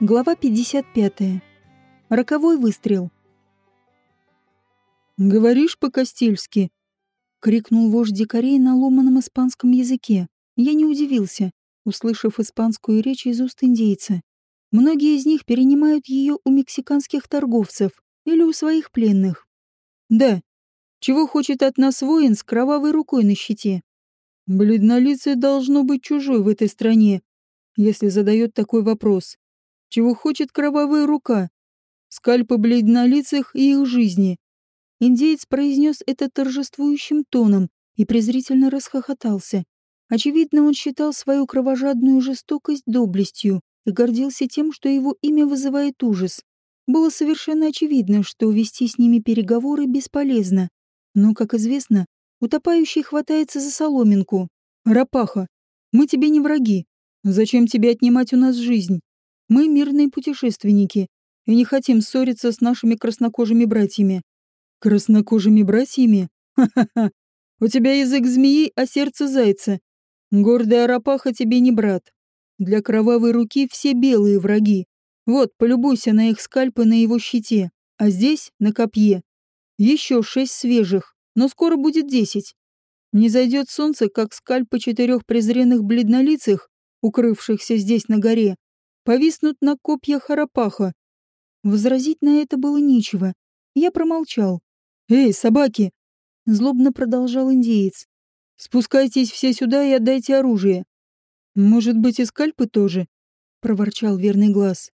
Глава 55. Роковой выстрел. «Говоришь по-кастильски?» — крикнул вождь дикарей на ломаном испанском языке. Я не удивился, услышав испанскую речь из уст индейца. Многие из них перенимают ее у мексиканских торговцев или у своих пленных. «Да. Чего хочет от нас воин с кровавой рукой на щите?» «Бледнолицый должно быть чужой в этой стране, если задает такой вопрос чего хочет кровавая рука, скальпы бледнолицых и их жизни. Индеец произнес это торжествующим тоном и презрительно расхохотался. Очевидно, он считал свою кровожадную жестокость доблестью и гордился тем, что его имя вызывает ужас. Было совершенно очевидно, что вести с ними переговоры бесполезно. Но, как известно, утопающий хватается за соломинку. «Рапаха, мы тебе не враги. Зачем тебе отнимать у нас жизнь? Мы мирные путешественники и не хотим ссориться с нашими краснокожими братьями. Краснокожими братьями? Ха-ха-ха. У тебя язык змеи, а сердце зайца. Гордая Арапаха тебе не брат. Для кровавой руки все белые враги. Вот, полюбуйся на их скальпы на его щите, а здесь, на копье. Еще шесть свежих, но скоро будет десять. Не зайдет солнце, как скальпы четырех презренных бледнолицых, укрывшихся здесь на горе, повиснут на копьях Харапаха. Возразить на это было нечего. Я промолчал. «Эй, собаки!» — злобно продолжал индеец. «Спускайтесь все сюда и отдайте оружие». «Может быть, и скальпы тоже?» — проворчал верный глаз.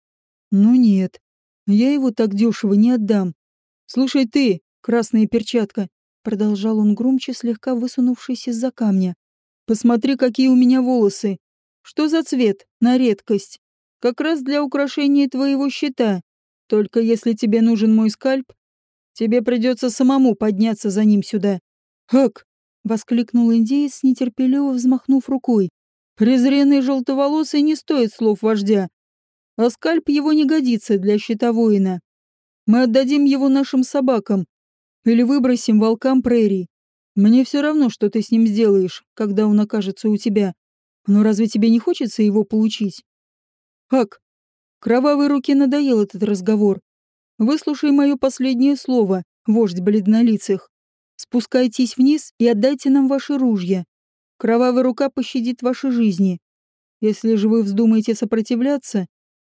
«Ну нет, я его так дешево не отдам. Слушай ты, красная перчатка!» — продолжал он громче, слегка высунувшись из-за камня. «Посмотри, какие у меня волосы! Что за цвет? На редкость!» Как раз для украшения твоего щита. Только если тебе нужен мой скальп, тебе придется самому подняться за ним сюда. Хак! воскликнул индеец, нетерпеливо взмахнув рукой. Презренный желтоволосый не стоит слов вождя, а скальп его не годится для щита воина. Мы отдадим его нашим собакам или выбросим волкам прерий. Мне все равно, что ты с ним сделаешь, когда он окажется у тебя. Но разве тебе не хочется его получить? Хак, кровавой руке надоел этот разговор. Выслушай мое последнее слово, вождь бледнолицых. Спускайтесь вниз и отдайте нам ваши ружья. Кровавая рука пощадит ваши жизни. Если же вы вздумаете сопротивляться,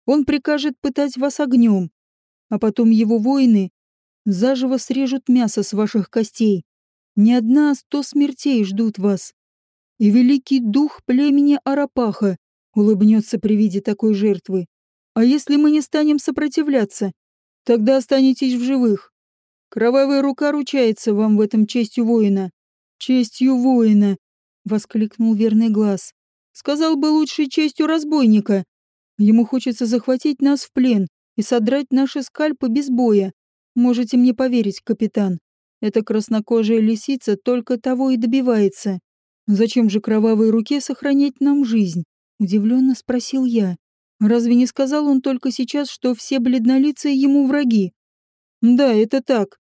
он прикажет пытать вас огнем, а потом его воины заживо срежут мясо с ваших костей. Не одна, сто смертей ждут вас. И великий дух племени Арапаха улыбнется при виде такой жертвы. А если мы не станем сопротивляться, тогда останетесь в живых. Кровавая рука ручается вам в этом честью воина. Честью воина, воскликнул верный глаз. Сказал бы лучше честью разбойника. Ему хочется захватить нас в плен и содрать наши скальпы без боя. Можете мне поверить, капитан. Эта краснокожая лисица только того и добивается. Зачем же кровавой руке сохранять нам жизнь? Удивленно спросил я. Разве не сказал он только сейчас, что все бледнолицые ему враги? Да, это так.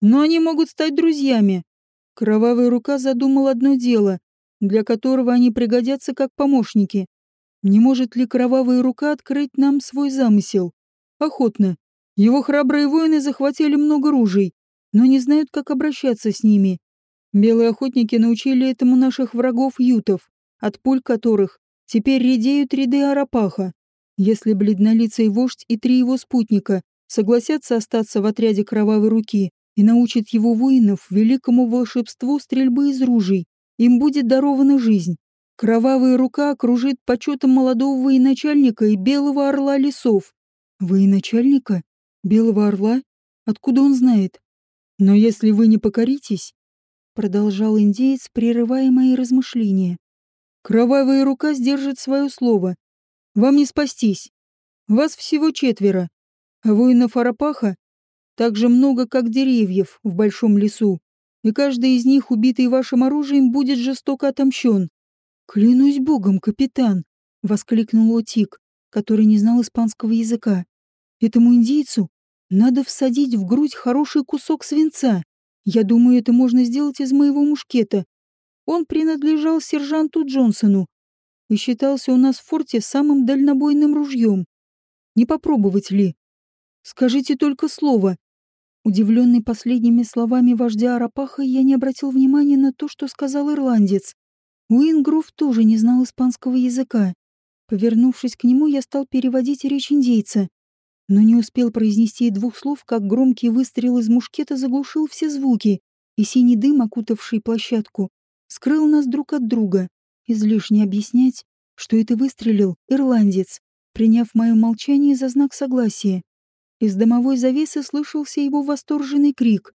Но они могут стать друзьями. Кровавая рука задумал одно дело, для которого они пригодятся как помощники. Не может ли кровавая рука открыть нам свой замысел? Охотно. Его храбрые воины захватили много ружей, но не знают, как обращаться с ними. Белые охотники научили этому наших врагов-ютов, от пуль которых Теперь редеют ряды Арапаха. Если бледнолицый вождь и три его спутника согласятся остаться в отряде кровавой руки и научат его воинов великому волшебству стрельбы из ружей, им будет дарована жизнь. Кровавая рука окружит почетом молодого военачальника и белого орла лесов. Военачальника? Белого орла? Откуда он знает? Но если вы не покоритесь, продолжал индеец, прерывая мои размышления, Кровавая рука сдержит свое слово. Вам не спастись. Вас всего четверо. А воинов Арапаха так же много, как деревьев в большом лесу. И каждый из них, убитый вашим оружием, будет жестоко отомщен. «Клянусь богом, капитан!» — воскликнул Отик, который не знал испанского языка. «Этому индейцу надо всадить в грудь хороший кусок свинца. Я думаю, это можно сделать из моего мушкета. Он принадлежал сержанту Джонсону и считался у нас в форте самым дальнобойным ружьем. Не попробовать ли? Скажите только слово. Удивленный последними словами вождя Арапаха, я не обратил внимания на то, что сказал ирландец. Уингрув тоже не знал испанского языка. Повернувшись к нему, я стал переводить речь индейца. Но не успел произнести и двух слов, как громкий выстрел из мушкета заглушил все звуки, и синий дым, окутавший площадку, скрыл нас друг от друга. Излишне объяснять, что это выстрелил ирландец, приняв мое молчание за знак согласия. Из домовой завесы слышался его восторженный крик.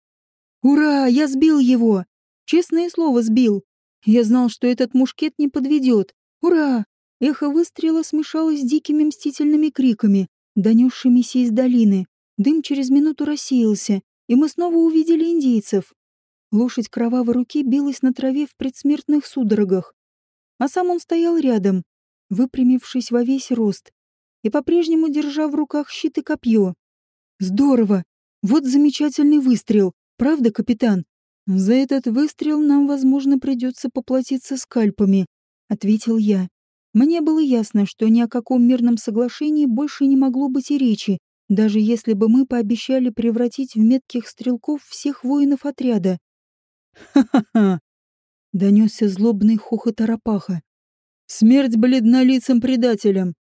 «Ура! Я сбил его! Честное слово, сбил! Я знал, что этот мушкет не подведет! Ура!» Эхо выстрела смешалось с дикими мстительными криками, донесшимися из долины. Дым через минуту рассеялся, и мы снова увидели индейцев. Лошадь кровавой руки билась на траве в предсмертных судорогах. А сам он стоял рядом, выпрямившись во весь рост, и по-прежнему держа в руках щит и копье. Здорово! Вот замечательный выстрел, правда, капитан? За этот выстрел нам, возможно, придется поплатиться скальпами, ответил я. Мне было ясно, что ни о каком мирном соглашении больше не могло быть и речи, даже если бы мы пообещали превратить в метких стрелков всех воинов отряда. «Ха-ха-ха!» — донесся злобный хохот Арапаха. «Смерть бледнолицым предателям!»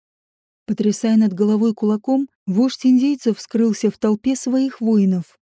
Потрясая над головой кулаком, вождь индейцев скрылся в толпе своих воинов.